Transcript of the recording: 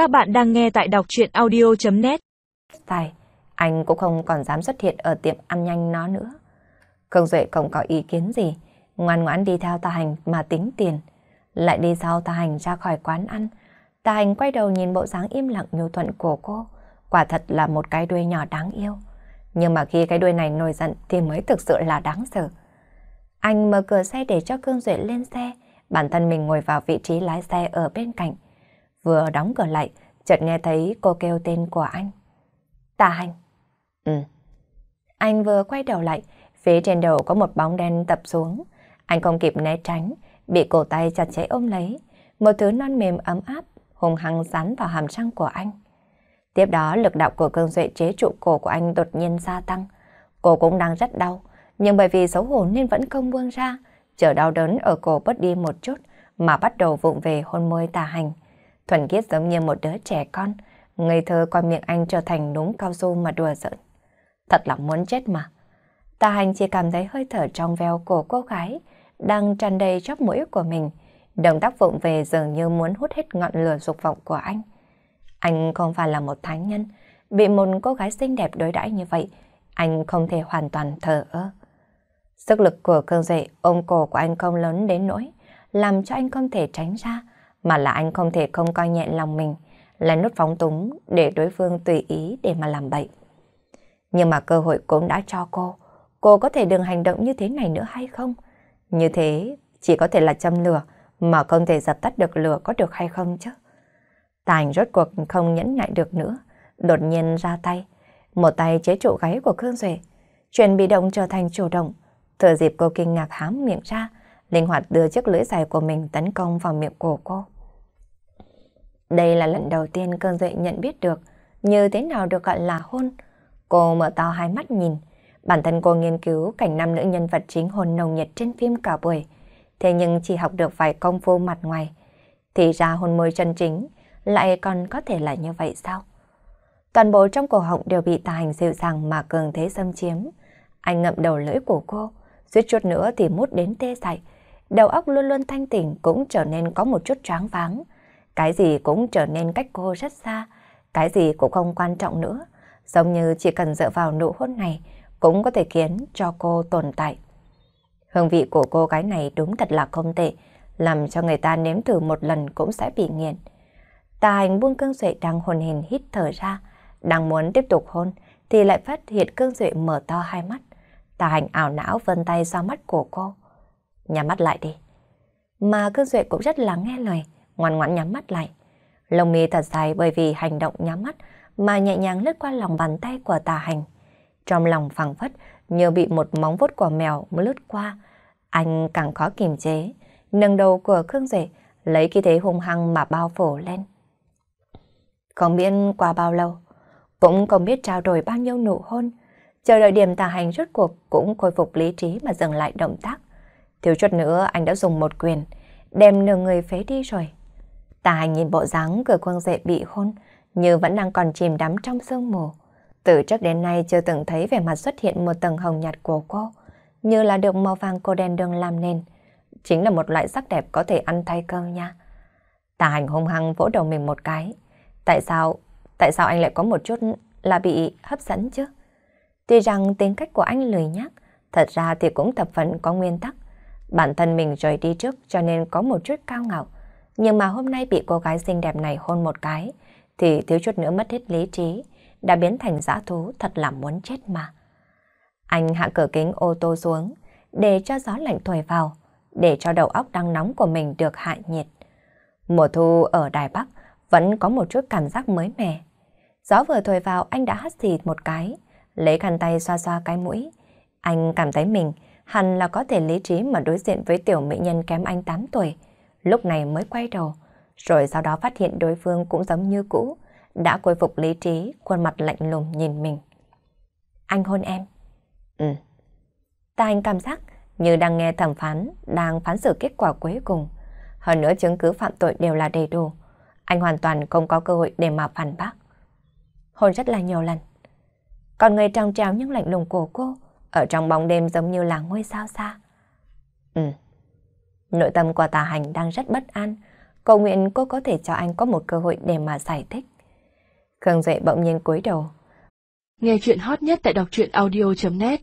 Các bạn đang nghe tại đọc chuyện audio.net Tài, anh cũng không còn dám xuất hiện ở tiệm ăn nhanh nó nữa. Khương Duệ không có ý kiến gì, ngoan ngoãn đi theo Tà Hành mà tính tiền. Lại đi sau Tà Hành ra khỏi quán ăn. Tà Hành quay đầu nhìn bộ dáng im lặng nhu thuận của cô. Quả thật là một cái đuôi nhỏ đáng yêu. Nhưng mà khi cái đuôi này nổi giận thì mới thực sự là đáng sợ. Anh mở cửa xe để cho Khương Duệ lên xe, bản thân mình ngồi vào vị trí lái xe ở bên cạnh. Vừa đóng cửa lại, chợt nghe thấy cô kêu tên của anh. Tà hành. Ừ. Anh vừa quay đầu lại, phía trên đầu có một bóng đen tập xuống. Anh không kịp né tránh, bị cổ tay chặt chẽ ôm lấy. Một thứ non mềm ấm áp, hùng hăng dán vào hàm răng của anh. Tiếp đó lực đạo của cơn duệ chế trụ cổ của anh đột nhiên gia tăng. Cổ cũng đang rất đau, nhưng bởi vì xấu hổ nên vẫn không buông ra. Chờ đau đớn ở cổ bớt đi một chút mà bắt đầu vụng về hôn môi tà hành. Thuần khiết giống như một đứa trẻ con, ngây thơ coi miệng anh trở thành núng cao su mà đùa giỡn. Thật là muốn chết mà. Tà hành chỉ cảm thấy hơi thở trong veo của cô gái, đang tràn đầy chóp mũi của mình. Động tác vụng về dường như muốn hút hết ngọn lửa dục vọng của anh. Anh không phải là một thánh nhân, bị một cô gái xinh đẹp đối đãi như vậy, anh không thể hoàn toàn thờ ơ. Sức lực của cơn duệ ôm cổ của anh không lớn đến nỗi, làm cho anh không thể tránh ra, mà là anh không thể không coi nhẹ lòng mình, là nút phóng túng để đối phương tùy ý để mà làm bậy. Nhưng mà cơ hội cũng đã cho cô, cô có thể đừng hành động như thế này nữa hay không? Như thế chỉ có thể là châm lửa, mà không thể dập tắt được lửa có được hay không chứ? Tài rốt cuộc không nhẫn nhại được nữa, đột nhiên ra tay, một tay chế trụ gáy của Khương Duệ, chuyện bị động trở thành chủ động, thừa dịp cô kinh ngạc hám miệng ra, linh hoạt đưa chiếc lưỡi dài của mình tấn công vào miệng của cô. Đây là lần đầu tiên cơn duệ nhận biết được như thế nào được gọi là hôn. Cô mở to hai mắt nhìn, bản thân cô nghiên cứu cảnh nam nữ nhân vật chính hôn nồng nhiệt trên phim cả buổi, thế nhưng chỉ học được vài công phu mặt ngoài. Thì ra hôn môi chân chính lại còn có thể là như vậy sao? Toàn bộ trong cổ họng đều bị tà hành dịu dàng mà cường thế xâm chiếm. Anh ngậm đầu lưỡi của cô, suýt chút nữa thì mút đến tê dại. Đầu óc luôn luôn thanh tỉnh cũng trở nên có một chút choáng váng. Cái gì cũng trở nên cách cô rất xa, cái gì cũng không quan trọng nữa. Giống như chỉ cần dựa vào nụ hôn này cũng có thể khiến cho cô tồn tại. Hương vị của cô gái này đúng thật là không tệ, làm cho người ta nếm thử một lần cũng sẽ bị nghiện. Tà hành buông cương duệ đang hồn hình hít thở ra, đang muốn tiếp tục hôn thì lại phát hiện cương duệ mở to hai mắt. Tà hành ảo não vân tay ra mắt của cô. Nhắm mắt lại đi. Mà cương duệ cũng rất là nghe lời, ngoan ngoãn nhắm mắt lại. Lông mi thật dài bởi vì hành động nhắm mắt mà nhẹ nhàng lướt qua lòng bàn tay của tà hành. Trong lòng phẳng phất như bị một móng vuốt của mèo lướt qua. Anh càng khó kiềm chế, nâng đầu của Khương Duệ lấy khí thế hung hăng mà bao phủ lên. Không biết qua bao lâu, cũng không biết trao đổi bao nhiêu nụ hôn, chờ đợi điểm tà hành rốt cuộc cũng khôi phục lý trí mà dừng lại động tác. Thiếu chút nữa anh đã dùng một quyền, đem nửa người phế đi rồi. Tà hành nhìn bộ dáng cửa quân dệ bị hôn, như vẫn đang còn chìm đắm trong sương mù. Từ trước đến nay chưa từng thấy vẻ mặt xuất hiện một tầng hồng nhạt của cô, như là được màu vàng cô đen đường làm nên. Chính là một loại sắc đẹp có thể ăn thay cơm nha. Tà hành hung hăng vỗ đầu mình một cái. Tại sao, tại sao anh lại có một chút là bị hấp dẫn chứ? Tuy rằng tính cách của anh lười nhác, thật ra thì cũng thập phần có nguyên tắc. Bản thân mình rời đi trước cho nên có một chút cao ngạo. Nhưng mà hôm nay bị cô gái xinh đẹp này hôn một cái, thì thiếu chút nữa mất hết lý trí, đã biến thành dã thú thật là muốn chết mà. Anh hạ cửa kính ô tô xuống, để cho gió lạnh thổi vào, để cho đầu óc đang nóng của mình được hạ nhiệt. Mùa thu ở Đài Bắc vẫn có một chút cảm giác mới mẻ. Gió vừa thổi vào anh đã hắt xì một cái, lấy khăn tay xoa xoa cái mũi. Anh cảm thấy mình hẳn là có thể lý trí mà đối diện với tiểu mỹ nhân kém anh 8 tuổi. Lúc này mới quay đầu, rồi sau đó phát hiện đối phương cũng giống như cũ, đã khôi phục lý trí, khuôn mặt lạnh lùng nhìn mình. Anh hôn em. Ừ. Ta anh cảm giác như đang nghe thẩm phán, đang phán xử kết quả cuối cùng. Hơn nữa chứng cứ phạm tội đều là đầy đủ. Anh hoàn toàn không có cơ hội để mà phản bác. Hôn rất là nhiều lần. Còn người trong trào nhưng lạnh lùng của cô, ở trong bóng đêm giống như là ngôi sao xa. Ừ. Nội tâm của tà hành đang rất bất an, cầu nguyện cô có thể cho anh có một cơ hội để mà giải thích. Khương Duệ bỗng nhiên cúi đầu. Nghe chuyện hot nhất tại đọc truyện audio.net